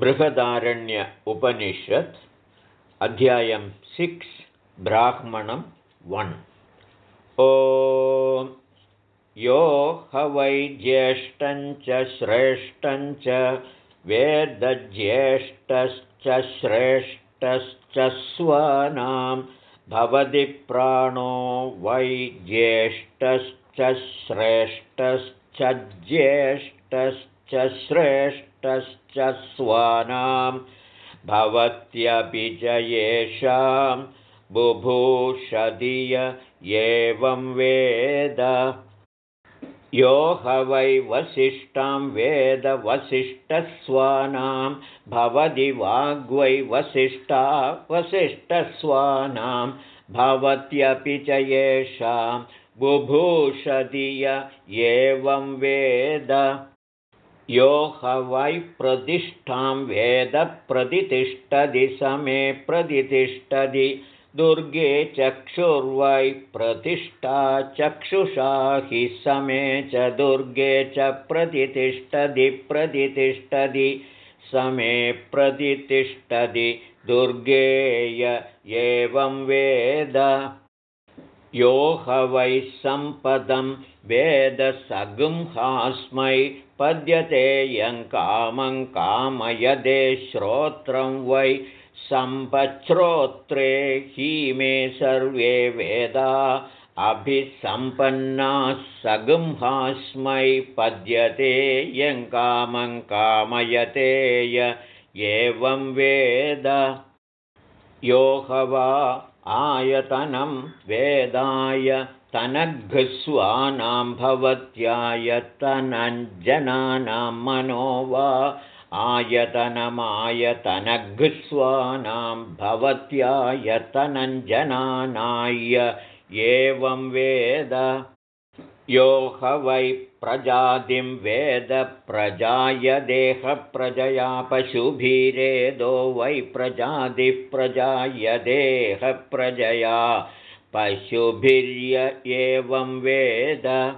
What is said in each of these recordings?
बृहदारण्य उपनिषत् अध्यायं six ब्राह्मणं one ओ यो ह वै ज्येष्ठञ्च श्रेष्ठञ्च वेदज्येष्ठश्च श्रेष्ठश्च स्वनां भवति प्राणो वै ज्येष्ठश्च श्रेष्ठश्च ज्येष्ठश्च श्रेष्ठश्च स्वानां भवत्यपि च येषां बुभूषधिय एवं वेद। यो ह वै वसिष्ठां वेदवसिष्ठस्वानां भवति वाग्वै वसिष्ठा वसिष्ठस्वानां भवत्यपि च येषां बुभूषधिय एवं वेद यो ह वै प्रतिष्ठां वेदप्रतिष्ठति समे प्रतिष्ठति दुर्गे चक्षुर्वै प्रतिष्ठा चक्षुषा हि समे च दुर्गे च प्रतिष्ठति प्रतिष्ठति समे प्रतिष्ठति दुर्गेय एवं वेद। यो ह वै सम्पदं वेदसगुंहास्मै पद्यते कामयदे श्रोत्रं वै सम्पच्छ्रोत्रे हि मे सर्वे वेदा अभिसम्पन्नाः सगुंहास्मै पद्यते कामं कामयते य एवं वेद। यो ह वा आयतनं वेदाय तनघ्स्वानां भवत्यायतनञ्जनानां मनो वा आयतनमायतनघ्स्वानां भवत्यायतनञ्जनानाय एवं वेद। यो ह वै प्रजातिं वेदप्रजाय देहप्रजया पशुभिरेदो वै प्रजातिः प्रजाय देहप्रजया पशुभिर्य एवं वेद।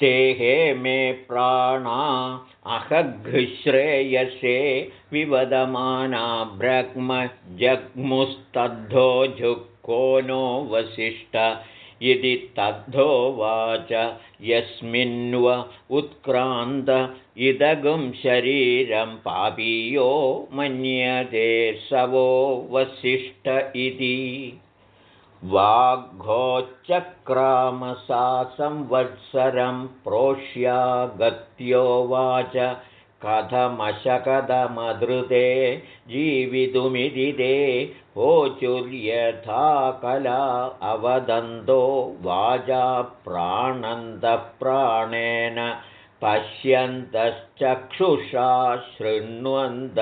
तेहे मे प्राणा अहघ्श्रेयसे विवदमाना ब्रह्मजग्मुस्तद्धोजुःको नो वसिष्ठ। इति तद्धोवाच यस्मिन्व उत्क्रान्त इदगुं शरीरं पापीयो मन्यते स वो वसिष्ठ इति वाग्घोच्चक्रामसा संवत्सरं प्रोष्यागत्योवाच कथमशकदमधृते जीवितुमिति ते ओचुर्यथा कला अवदन्तो वाजा प्राणन्दप्राणेन पश्यन्तश्चक्षुषा शृण्वन्तश्रोत्रेण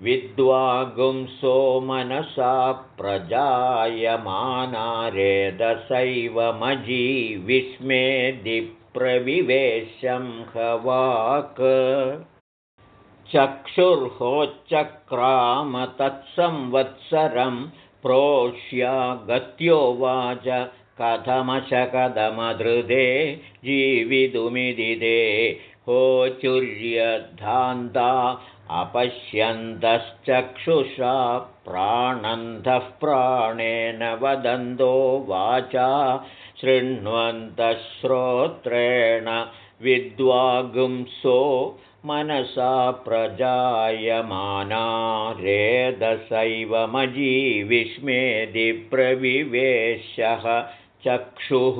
विद्वागुंसो मनसा प्रजायमानारेदसैव मजीविस्मेदिप्रविवेशं हवाक्। चक्षुर्होच्चक्राम तत्संवत्सरं प्रोष्यागत्योवाच कथमशकदमधृते जीवितुमिदिदे होचुर्यधान्ता अपश्यन्तश्चक्षुषा प्राणन्तः प्राणेन वदन्तो वाचा शृण्वन्तः श्रोत्रेण विद्वागुंसो मनसा प्रजायमाना रेदसैव चक्षुः।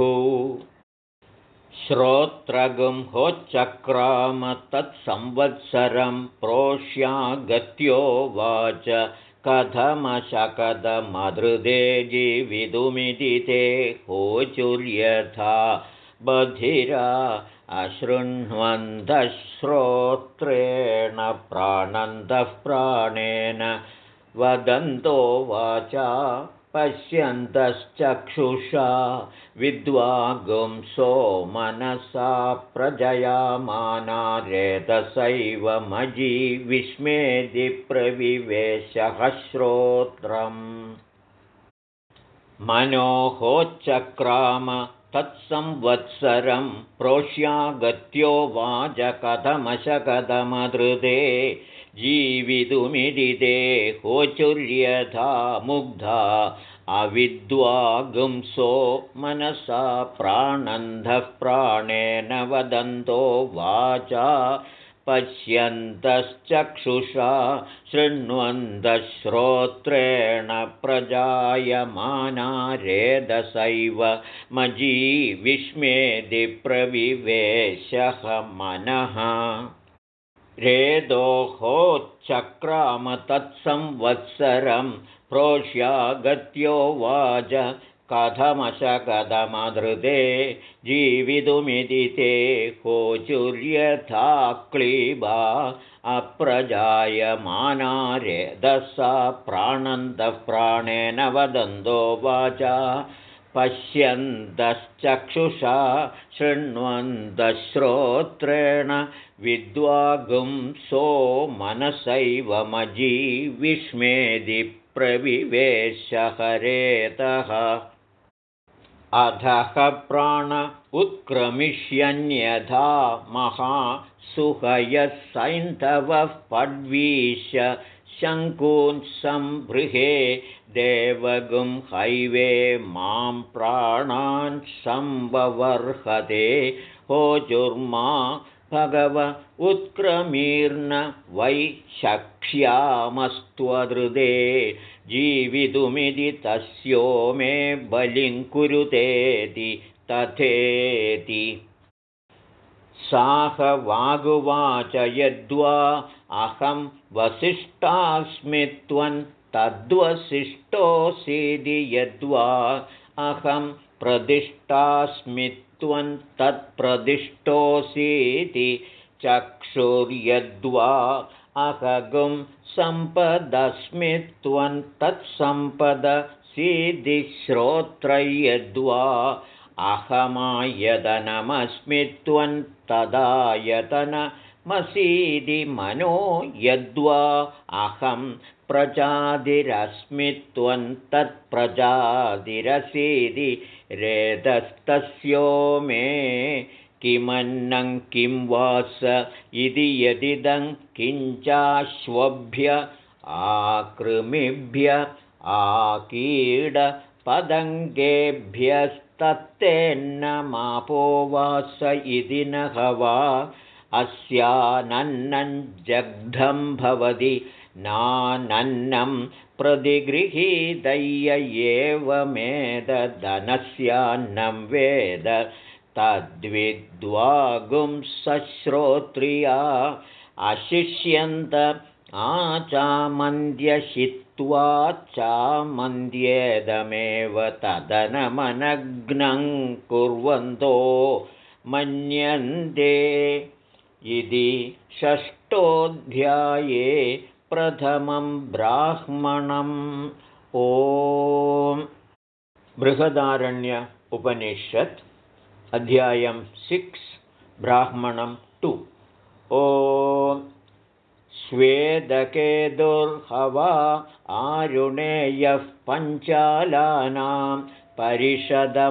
श्रोत्रगुंहोच्चक्राम तत्संवत्सरं प्रोष्यागत्योवाच कथमशकदमधृदे जीवितुमिति ते होचुर्यथा बधिरा अशृण्वन्तश्रोत्रेण प्राणन्तः प्राणेन वदन्तो वाचा पश्यन्तश्चक्षुषा विद्वागुंसो मनसा प्रजयामानारेतसैव मजीविस्मेदिप्रविवेशः श्रोत्रम् मनोहोच्चक्राम तत्संवत्सरं प्रोष्यागत्यो वाचकथमशकथमधृते जीवितुमिति ते होचुर्यथा मुग्धा अविद्वागुंसो मनसा प्राणन्धः प्राणेन वदन्तो वाचा पश्यन्तश्चक्षुषा शृण्वन्तश्रोत्रेण प्रजायमाना रेदसैव मजीविष्मेदिप्रविवेशः मनः रेदोहोच्चक्राम तत्संवत्सरं प्रोष्यागत्यो वाच कथमशकथमधृते जीवितुमिति ते कोचुर्यथा क्लीबा अप्रजायमानारेदसा प्राणन्तः प्राणेन वदन्तो वाचा पश्यन्तश्चक्षुषा शृण्वन्तश्रोत्रेण विद्वागुंसो मनसैव मजीविष्मेदि प्रविवेशहरेतः। अधः प्राण उत्क्रमिष्यन्यथा महासुहयः सैन्धवः पड्वीश शङ्कून् सम्बृहे देवगुं हैवे मां प्राणान् सम्भवर्हते होजुर्मा भगव उत्क्रमीर्न वै शक्ष्यामस्त्वदृदे। जीवितुमिति तस्यो मे बलिं कुरुतेति तथेति। साहवागुवाच यद्वा अहं वसिष्ठास्मि त्वं तद्वसिष्ठोऽसीदि यद्वा अहं प्रतिष्ठास्मि त्वं तत्प्रदिष्टोऽसीति चक्षुर्यद्वा अहगुं सम्पदस्मि त्वं तत्सम्पदसीदिश्रोत्रयद्वा अहमायतनमस्मि त्वं तदायतनमसीदि मनो यद्वा अहं प्रजातिरस्मि त्वं तत्प्रजातिरसीदि मे किमन्नं किं वास इति यदिदं किञ्चाश्वभ्य आकृमिभ्य आकीडपदङ्गेभ्यस्तत्तेन्नमापो वास इति न हवा अस्यानन्नं जग्धं भवति नानन्नं प्रतिगृहीतय्य एवमेतदनस्यान्नं वेद तद्विद्वागुंसश्रोत्रिया अशिष्यन्त आचामन्द्यशित्वा चामन्द्येदमेव तदनमनग्नं कुर्वन्तो मन्यन्ते इति षष्ठोऽध्याये प्रथमं ब्राह्मणम् ॐ बृहदारण्य उपनिषत् अध्यायं सिक्स् ब्राह्मणं टु। ओ स्वेदके दुर्हवा आरुणेयः पञ्चालानां परिषदमाजगामस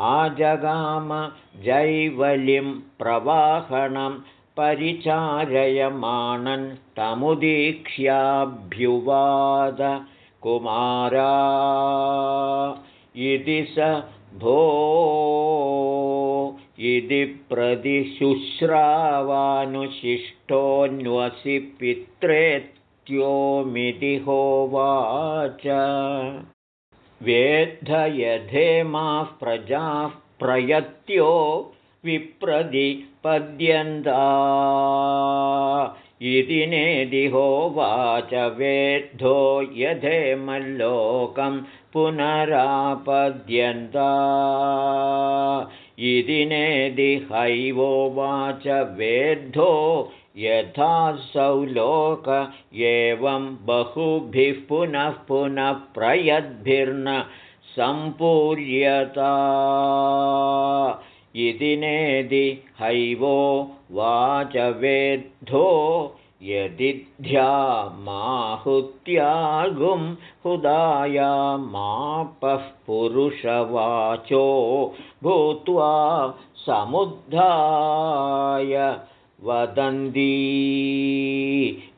आजगाम जैवलिं प्रवाहणं परिचारयमाणन् तमुदीक्ष्याभ्युवाद कुमारा। इति स भो। इति प्रतिशुश्रावानुशिष्टोऽन्वसि पित्रेत्योमिति होवाच वेद्धयधेमाः प्रजाः प्रयत्यो विप्रदिपद्यन्ता इति नेदिहोवाच वेद्धो यधेमल्लोकं पुनरापद्यन्ता। इति नेदिहैवोवाच वेद्धो यथासौ लोक एवं बहुभिः पुनः पुनः प्रयद्भिर्न सम्पूर्यता। इति नेदि हैवो वाच वेद्धो यदिध्यामाहुत्यागुं हुदाया मापः पुरुषवाचो भूत्वा समुद्धाय वदन्ती।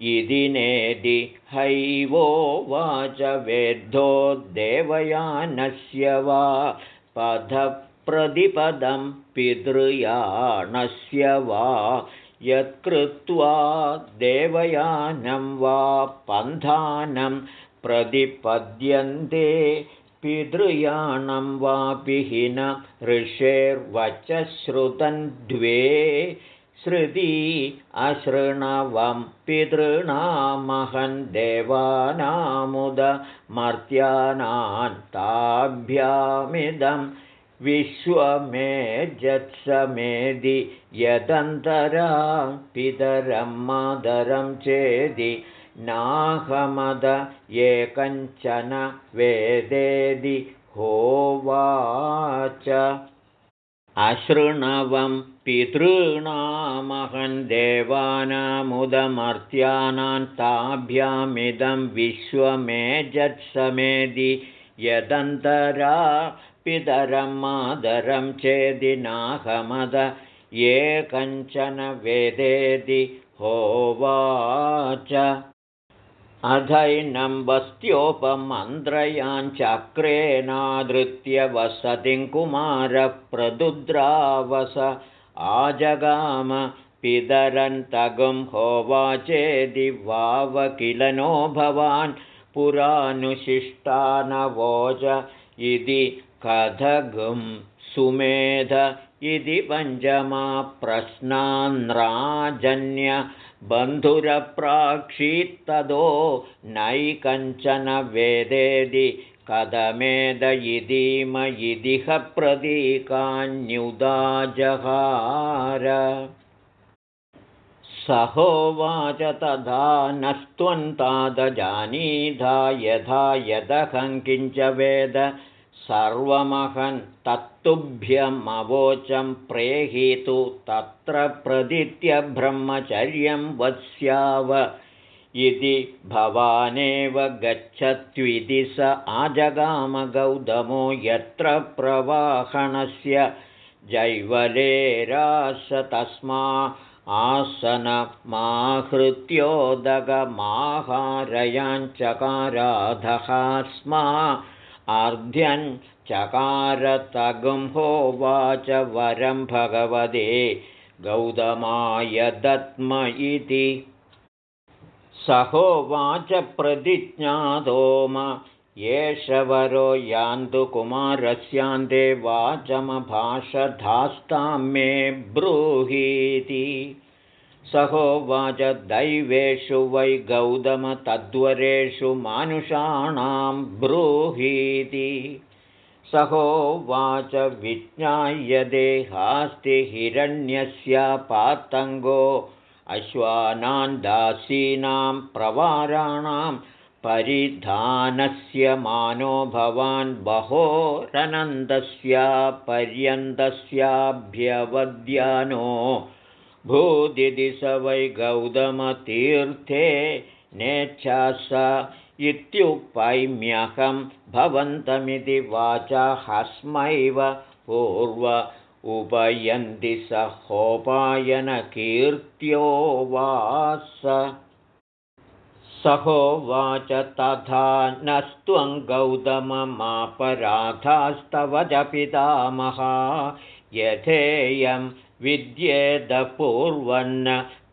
इति नेदि हैवो वाच वेद्धो देवयानस्य वा पदप्रतिपदं पितृयाणस्य वा। यत्कृत्वा देवयानं वा पन्थानं प्रतिपद्यन्ते पितृयाणं वापि न ऋषेर्वच श्रुतं द्वे श्रुती अशृणवं पितॄणामहं देवानामुदमर्त्यानान्ताभ्यामिदं विश्वमेजत्समेदि यदन्तरा पितरं मादरं चेदि नाहमद ये कञ्चन वेदेदि होवाच। अशृणवं पितॄणामहं ताभ्यामिदं विश्वमेजत्समेदि यदन्तरा पितरं मादरं चेदि नाहमद ये कञ्चन वेदेदि होवाच। अधैनं वस्त्योपमन्त्रयाञ्चक्रेणादृत्य वसतिं कुमारप्रदुद्रावस आजगाम पितरन्तगुं होवाचेदि वाव नो भवान् पुरानुशिष्टानवोज इति कथगुं सुमेध इति पञ्चमा प्रश्नान्राजन्य बन्धुरप्राक्षीत्तदो नैकञ्चन वेदेदि कदमेद इदीम इदिह प्रतीकान्युदाजहार सहोवाच तथा नस्त्वन्तादजानीधा यथा यदहं किञ्च वेद सर्वमहं तत्तुभ्यमवोचं प्रेहितु तत्र प्रदित्य ब्रह्मचर्यं वत्स्याव इति भवानेव गच्छत्विति स आजगामगौतमो यत्र प्रवाहणस्य जैवलेरास तस्मा आसनमाहृत्योदगमाहारयाञ्चकाराधः स्मा अर्ध्यन् चकारतगुम्होवाच वरं भगवते गौतमाय दत्म इति सहोवाच प्रतिज्ञातोम यान्तु कुमारस्यान्ते वाचमभाषधास्तां मे ब्रूहीति। सहोवाच दैवेषु वै गौतमतद्वरेषु मानुषाणां ब्रूहीति। सहोवाच विज्ञाय देहास्ति हिरण्यस्य पातङ्गो अश्वानां दासीनां प्रवाराणां परिधानस्य मानो भवान् बहोरनन्दस्य पर्यन्तस्याभ्यवद्यानो भूदिदि स वै गौतमतीर्थे नेच्छा स इत्युपैम्यहं भवन्तमिति वाचा हस्मैव पूर्व उपयन्ति स होपायनकीर्त्यो वास। सहोवाच तथा नस्त्वं गौतममापराधास्तव जपितामहा यथेयं विद्येदपूर्वन्न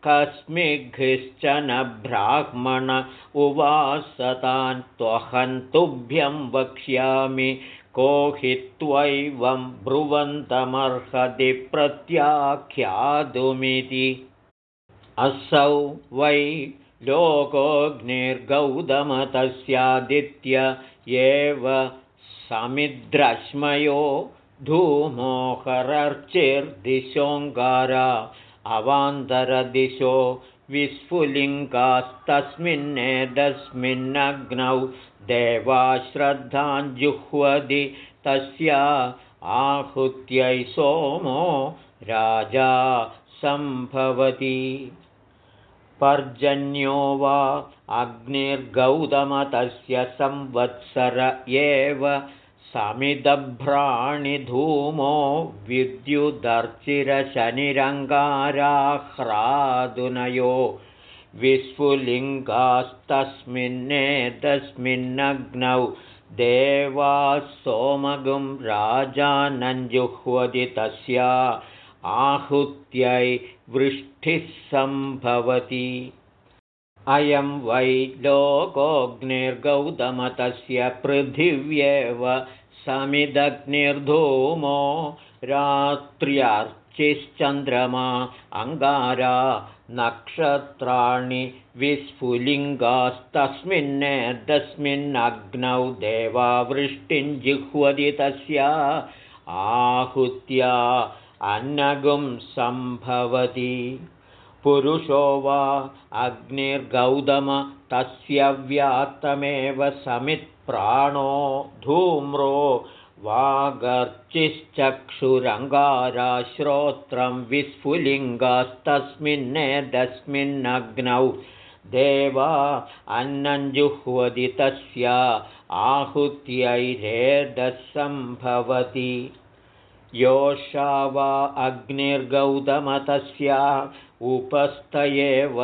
कस्मिघ्श्चन ब्राह्मण उवासतान् त्वहन्तुभ्यं वक्ष्यामि को हि त्वैवं ब्रुवन्तमर्हति प्रत्याख्यातुमिति। असौ वै लोकोऽग्निर्गौतमतस्यादित्य एव समिद्रश्मयो धूमोहरर्चिर्दिशोऽङ्गारा अवान्तरदिशो विस्फुलिङ्गास्तस्मिन्नेतस्मिन्नग्नौ देवाश्रद्धाञ्जुह्वदि तस्या आहुत्यै सोमो राजा सम्भवति। पर्जन्यो वा अग्निर्गौतमतस्य संवत्सर एव समिदभ्राणिधूमो विद्युदर्चिरशनिरङ्गाराह्रादुनयो विस्फुलिङ्गास्तस्मिन्नेतस्मिन्नग्नौ देवाः सोमगुं राजानञ्जुह्वति तस्या आहुत्यै वृष्टिः सम्भवति। अयं वै लोकोऽग्निर्गौतमतस्य पृथिव्येव समिदग्निर्धूमो रात्र्यर्चिश्चन्द्रमा अङ्गारा नक्षत्राणि विस्फुलिङ्गास्तस्मिन्नेतस्मिन्नग्नौ देवावृष्टिं जिह्वति तस्या। आहुत्या अन्नगुं सम्भवति। पुरुषो वा अग्निर्गौतम तस्य व्यात्तमेव समित्प्राणो धूम्रो वागर्चिश्चक्षुरङ्गाराश्रोत्रं विस्फुलिङ्गास्तस्मिन्नेतस्मिन्नग्नौ देवा अन्नञ्जुह्वति तस्य आहुत्यैरेदसम्भवति योषा वा अग्निर्गौतमतस्य उपस्थ एव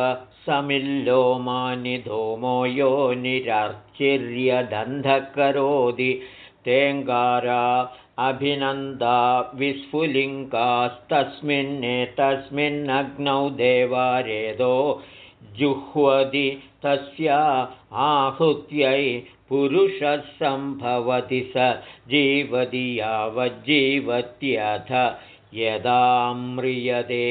समिल्लोमानि धूमो यो निरर्चिर्यदन्धकरोति तेङ्गारा अभिनन्दा विस्फुलिङ्गास्तस्मिन्नेतस्मिन्नग्नौ देवारेदो जुह्वति तस्य आहुत्यै पुरुषः सम्भवति स जीवति यावज्जीवत्यथ यदा म्रियते।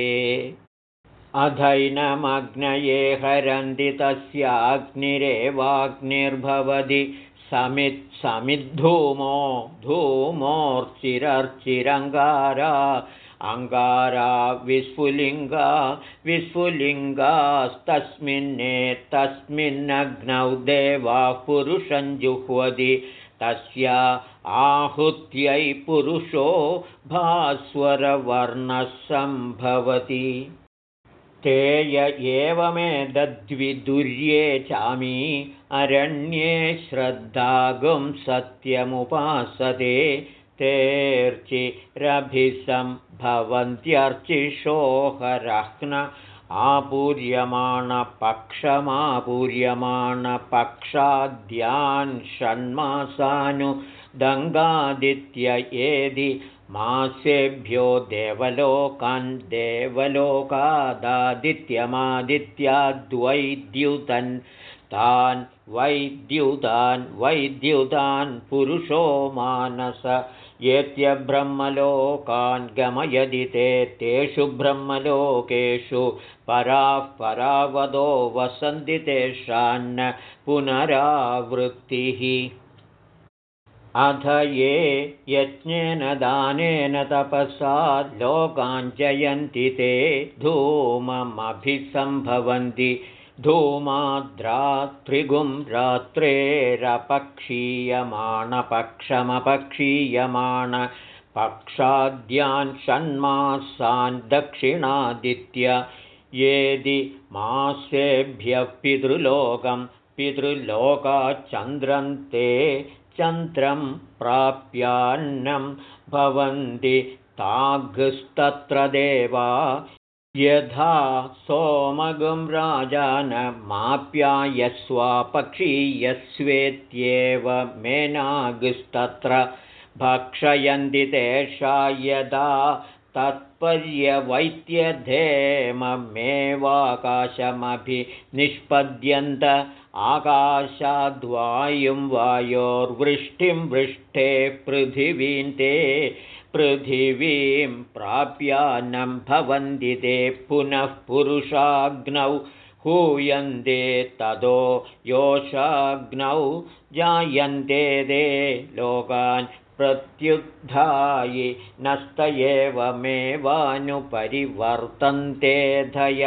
अधैनमग्नये हरन्ति तस्याग्निरेवाग्निर्भवति समित्समिद्धूमो धूमोर्चिरर्चिरङ्गारा अङ्गारा विस्फुलिङ्गा विस्फुलिङ्गास्तस्मिन्नेतस्मिन्नग्नौ देवाः पुरुषं जुह्वति तस्य आहुत्यै पुरुषो भास्वरवर्णः सम्भवति ते य एवमेतद्विदुर्ये चामी अरण्ये श्रद्धागुं सत्यमुपासते तेऽर्चिरभिसं भवन्त्यर्चिषोहरह्न आपूर्यमाणपक्षमापूर्यमाणपक्षाद्यान् षण्मासानुदङ्गादित्य एदि मासेभ्यो देवलोकान् देवलोकादादित्यमादित्याद्वैद्युतन्। तान् वैद्युतान् वैद्युतान् पुरुषो मानस। येत्यब्रह्मलोकान् गमयदि ते तेषु ब्रह्मलोकेषु पराः परावदो वसन्ति तेषान्न पुनरावृत्तिः अध ये यज्ञेन दानेन तपसा लोकाञ्जयन्ति ते धूममभिसम्भवन्ति। धूमाद्रात्रिगुं रात्रेरपक्षीयमाणपक्षमपक्षीयमाण पक्षाद्यान् षण्मासान् दक्षिणादित्य येदि मासेभ्यः पितृलोकं पितृलोकाच्चन्द्रं ते चन्द्रं प्राप्यान्नं भवन्ति ताग्स्तत्र देवा। यथा सोमगं राजानमाप्यायस्वापक्षीयस्वेत्येव मेनागस्तत्र भक्षयन्ति तेषा यदा तत्पर्यवैत्यधेममेवाकाशमभिनिष्पद्यन्त आकाशाद्वायुं वायोर्वृष्टिं वृष्टे पृथिवीं ते पृथिवीं प्राप्यान्नं भवन्ति ते पुनः पुरुषाग्नौ हूयन्ते ततो योषाग्नौ जायन्ते ते लोकान् प्रत्युत्थायि नस्त एवमेवानुपरिवर्तन्तेधय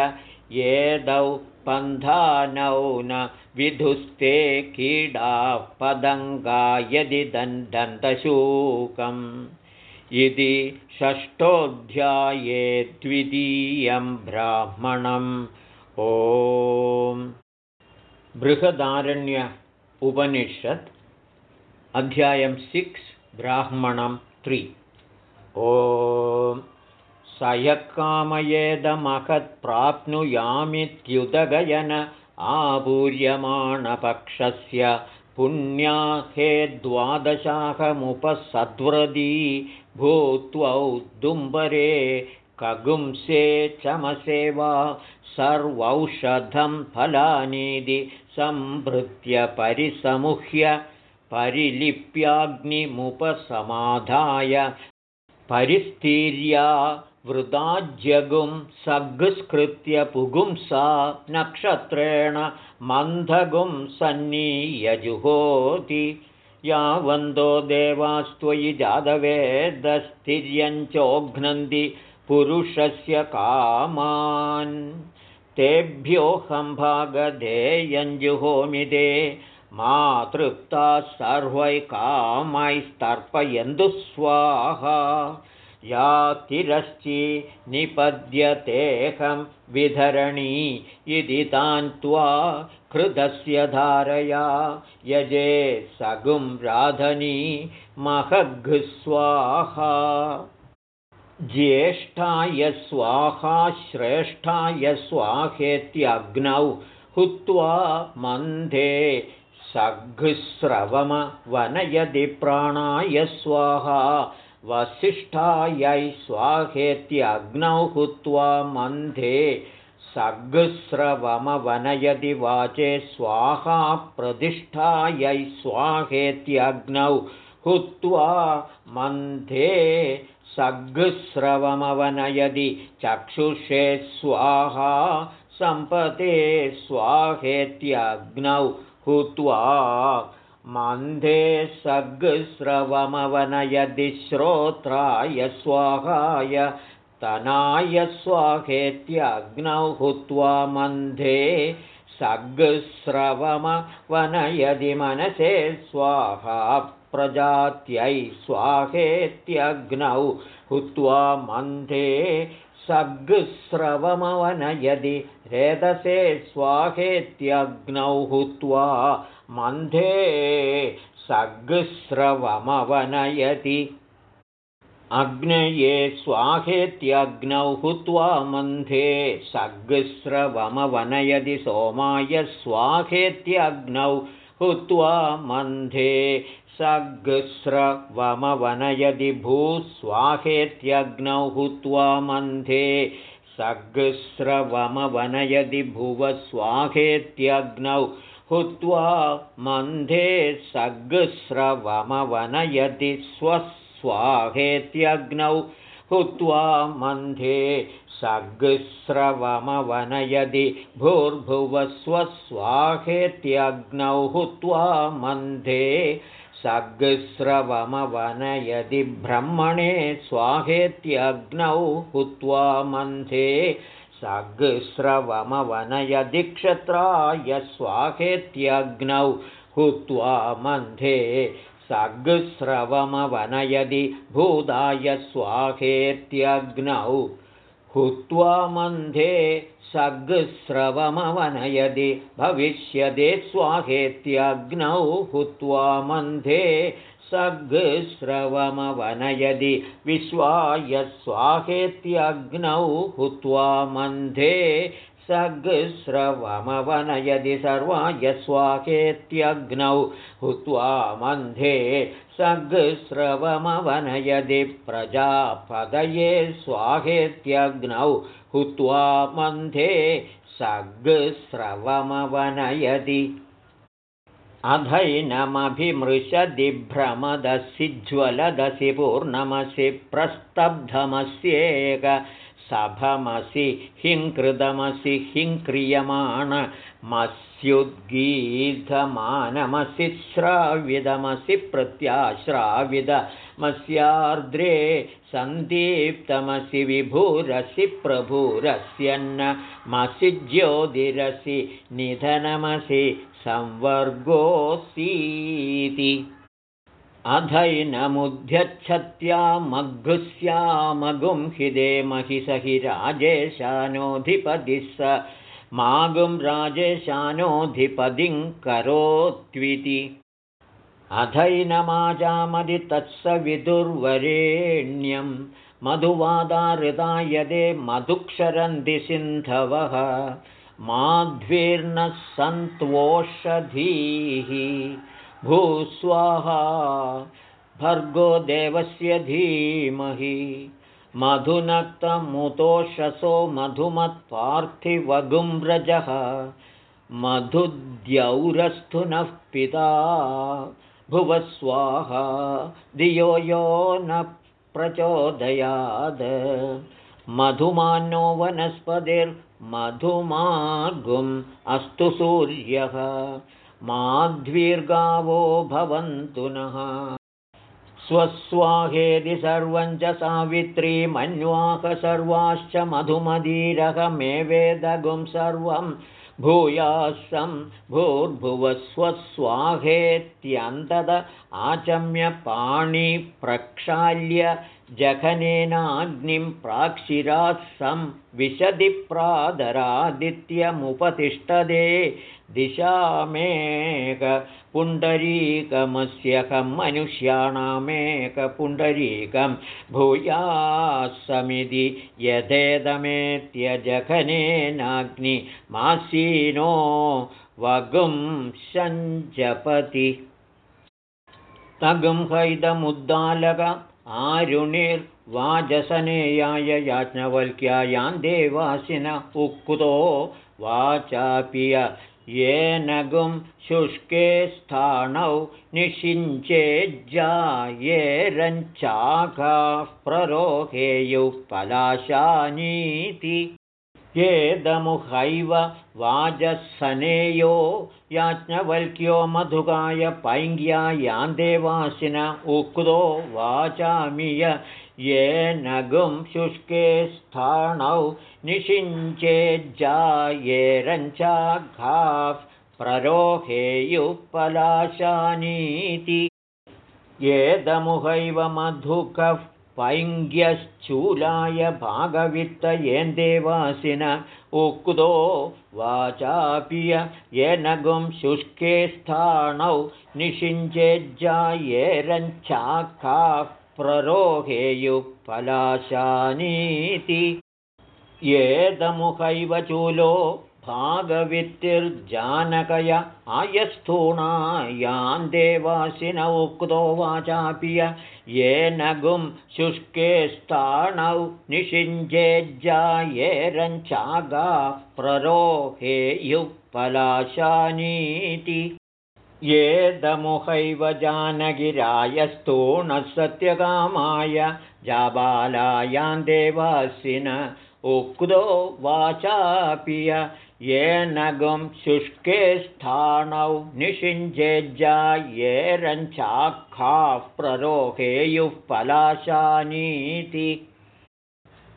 येदौ पन्थानौ न विधुस्ते कीडाः पदङ्गा यदि दन्तशूकम् इति षष्ठोऽध्याये द्वितीयं ब्राह्मणम्। ॐ। बृहदारण्य उपनिषत् अध्यायं सिक्स् ब्राह्मणं त्रि। ॐ सयकामयेदमहत्प्राप्नुयामित्युदगयन आपूर्यमाणपक्षस्य पुण्याहे द्वादशाहमुपसद्व्रदी भूत्वौदुम्बरे कगुंसे चमसे वा सर्वौषधं फलानीदि सम्भृत्य परिसमुह्य परिलिप्याग्निमुपसमाधाय परिस्तीर्या वृदाज्यगुं सग्स्कृत्य पुगुंसा नक्षत्रेण मन्धगुं सन्नीयजुहोति। यावन्दो देवास्त्वयि जातवेदस्तिर्यञ्चोघ्नन्ति पुरुषस्य कामान्। तेभ्योऽहं भागधेयञ्जुहोमिदे मा तृप्ताः सर्वैकामैस्तर्पयन्तु स्वाहा या तिरश्चि विधरणी। इति तान् त्वा कृतस्य धारया। यजे सगुं राधनी महघ्स्वाहा। ज्येष्ठाय स्वाहा श्रेष्ठाय स्वाहेत्यग्नौ हुत्वा मन्धे सघ्स्रवमवनयदि प्राणाय स्वाहा वसिष्ठायै स्वाहेत्यग्नौ हुत्वा मन्धे सघ्स्रवमवनयदि वाचे स्वाहा प्रतिष्ठायै स्वाहेत्यग्नौ हुत्वा मन्धे सघ्स्रवमवनयदि चक्षुषे स्वाहा सम्पते स्वाहेत्यग्नौ हुत्वा मन्धे सग्स्रवमवनयदि श्रोत्राय स्वाहाय तनाय स्वाहेत्यग्नौ हुत्वा मन्धे सग्स्रवमवनयदि मनसे स्वाहा प्रजात्यै स्वाहेत्यग्नौ हुत्वा मन्धे सग्स्रवमवनयदि रेदसे स्वाहेत्यग्नौ हुत्वा मन्धे सग्स्रवमवनयति। अग्नये स्वाहेत्यग्नौ हुत्वा मन्धे सग्स्रवमवनयदि सोमाय स्वाहेत्यग्नौ हुत्वा मन्धे सग्स्रवमवनयदि भूस्वाहेत्यग्नौ हुत्वा मन्धे सग्स्रवमवनयदि भुवस्वाहेत्यग्नौ हुत्वा मन्धे सग्स्रवमवनयदि स्वस्वाहेत्यग्नौ। हुत्वा मन्धे सग्स्रवमवनयदि भूर्भुवस्वस्वाहेत्यग्नौ हुत्वा मन्धे सग्स्रवमवनयदि ब्रह्मणे स्वाहेत्यग्नौ। हुत्वा मन्धे सग्स्रवमवनयदि क्षत्राय स्वाहेत्यग्नौ हुत्वा मन्धे सग्स्रवमवनयदि भूदाय स्वाहेत्यग्नौ हुत्वा मन्धे सग्स्रवमवनयदि भविष्यदे स्वाहेत्यग्नौ हुत्वा मन्धे सग्स्रवमवनयदि विश्वाय स्वाहेत्यग्नौ हुत्वा मन्धे सग्स्रवमवनयदि सर्वाय स्वाहेत्यग्नौ हुत्वा मन्धे सग्स्रवमवनयदि प्रजापदये स्वाहेत्यग्नौ हुत्वा मन्धे सग्स्रवमवनयदि अधैनमभिमृशदि भ्रमदसि ज्वलदसि पूर्णमसि प्रस्तब्धमस्येक। सभमसि हिङ्कृतमसि हिङ्क्रियमाणमस्युद्गीधमानमसि श्राव्यदमसि प्रत्याश्राव्यदमस्यार्द्रे सन्दीप्तमसि विभुरसि प्रभुरस्यन्नमसि ज्योतिरसि निधनमसि संवर्गोऽसीति। अधैनमुध्यच्छत्यामघुस्यामगुं हि दे महि स हि राजेशानोऽधिपतिः स मागुं राजेशानोऽधिपदिं करोत्विति अथैनमाजामदि तत्सविदुर्वरेण्यं मधुवादाहृदा यदे मधुक्षरन्ति सिन्धवः माध्वीर्नः सन्त्वोषधीः भूस्वाहा भर्गो देवस्य धीमहि। मधुनक्तमुतोषसो मधुमत्पार्थिवगुम्रजः। मधुद्यौरस्थु नः पिता। भुवस्वाहा धियो यो न प्रचोदयाद मधुमानो वनस्पतिर्मधुमार्गुम् अस्तु सूर्यः। माध्वीर्गावो भवन्तु नः। स्वस्वाहेदि सर्वं च सावित्री मन्वाह सर्वाश्च मधुमदीरहमेवेदगुं सर्वं भूयासं भूर्भुवस्वस्वाहेत्यन्तद आचम्य पाणिप्रक्षाल्य जघनेनाग्निं प्राक्षिरात्सं विशदि प्रादरादित्यमुपतिष्ठदे दिशामेकपुण्डरीकमस्यकं मनुष्याणामेकपुण्डरीकं भूयासमिति यथेदमेत्यजघनेनाग्निमासीनो वगुं सञ्जपति। तगुं हैदमुद्दालक आरुणिर्वाजसनेयाय याज्ञवल्क्यायां देवासिन उक्तो वाचापिय येन गुं शुष्के स्थाणौ निषिञ्चेज्जायेरञ्चाकाः प्ररोहेयुः पलाशानीति येदमुहैव वाजसनेयो याज्ञवल्क्यो मधुगाय पैङ्ग्या यां देवासिन उक्तो वाचामिय येन गुं शुष्के स्थाणौ निषिञ्चेज्जायेरञ्चाघाः प्ररोहेयुः येदमुहैव मधुकः पैङ्ग्यश्चूलाय भागवित्तयेन्देवासिन उक्तो वाचापिय येन गुं शुष्के स्थाणौ निषिञ्चेज्जायेरञ्चाखाः प्ररोहेयुः येदमुखैव चूलो भागवित्तिर्जानकय आयस्थूणायां देवासिन उक्तो वाचापिय येन गुं शुष्के स्थाणौ निषिञ्जेज्जायेरञ्चागा प्ररोहेयुः येदमुखैव जानगिरायस्तूणः सत्यकामाय जाबालायां देवासिन उक्तो वाचापिय येन गुं शुष्के स्थाणौ निषिञ्जेज्जायेरञ्चाखाः प्ररोहेयुः पलाशानीति।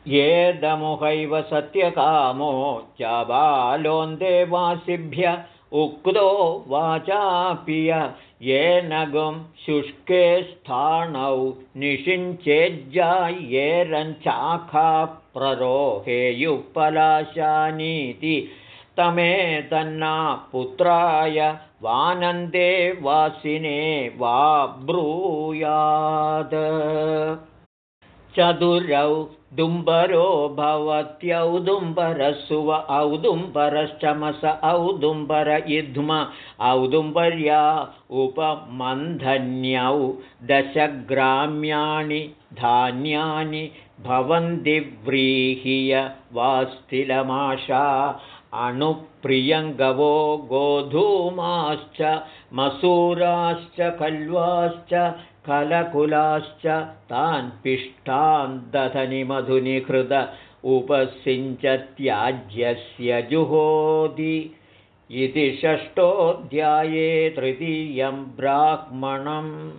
येदमुहैव सत्यकामो चाबालोन्देवासिभ्य उक्तो वाचापिय येन गुं शुष्के स्थाणौ निषिञ्चेज्जायेरञ्चाखाः प्ररोहेयुः पलाशानीति तमेतन्ना पुत्राय वानन्दे वासिने वा ब्रूयाद। चतुरौ दुम्बरो भवत्यौदुम्बरसुव औदुम्बरश्चमस औदुम्बर इध्म औदुम्बर्या उपमन्धन्यौ दशग्राम्याणि धान्यानि भवन्दिव्रीह्य वास्तिलमाशा अणुप्रियङ्गवो गोधूमाश्च मसूराश्च कल्वाश्च कलकुलाश्च तान् पिष्टान् दधनिमधुनिहृद उपसिञ्चत्याज्यस्य जुहोदि। इति षष्ठोऽध्याये तृतीयं ब्राह्मणम्